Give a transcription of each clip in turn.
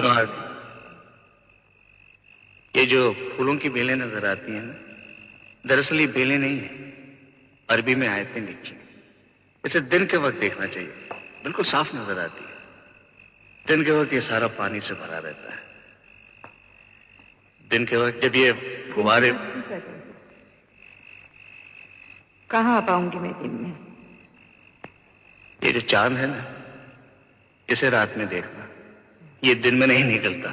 सुनो आरती ये जो फूलों की बेलें नज़र आती हैं ना दरअसल ये बेलें नहीं है अरबी में आयतें लिखी इसे दिन के वक्त देखना चाहिए। बिल्कुल साफ़ नज़र आती है। दिन के वक्त ये सारा पानी से भरा रहता है। दिन के वक्त जब ये फुवारे कहाँ आ पाऊँगी मैं दिन में? ये जो चाँद है ना इसे रात में देखना। ये दिन में नहीं निकलता।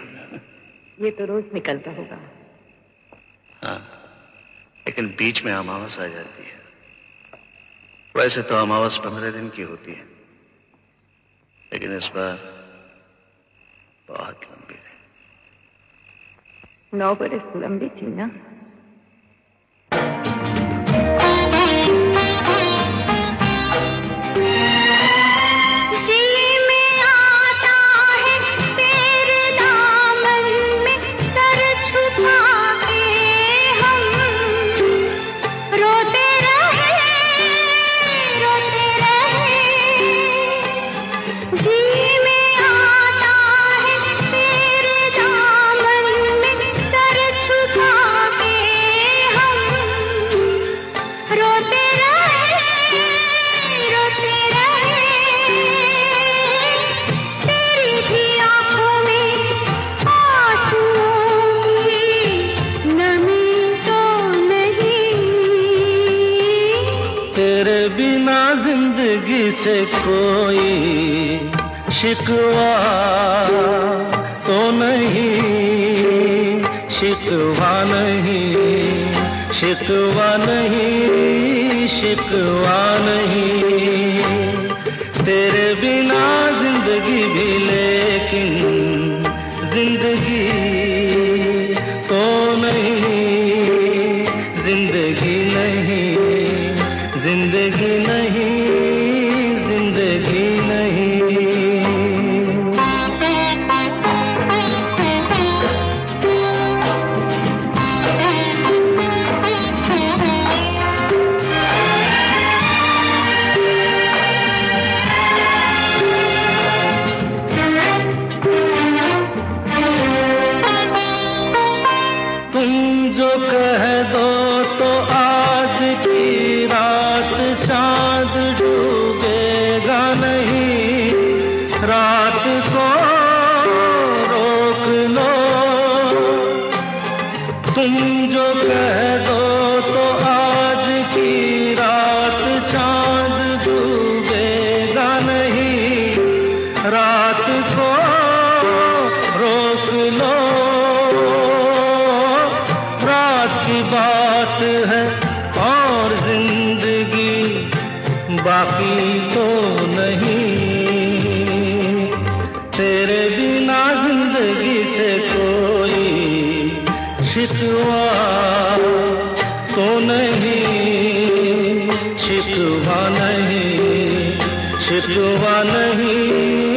ये तो रोज निकलता होगा। हाँ लेकिन बीच में अमावस आ जाती है। वैसे तो अमावस पंद्रह दिन की होती है। लेकिन इस बार बहुत लंबी थी नौ बरस लंबी थी ना। से कोई शिकवा तो नहीं। शिकवा नहीं शिकवा नहीं शिकवा नहीं। तेरे बिना ज़िंदगी भी लेकिन ज़िंदगी तो नहीं। ज़िंदगी नहीं, ज़िंदगी रात को रोक लो। रात की बात है और ज़िंदगी बाकी तो नहीं। तेरे बिना ज़िंदगी से कोई शिकवा तो नहीं। शिकवा नहीं शिकवा नहीं।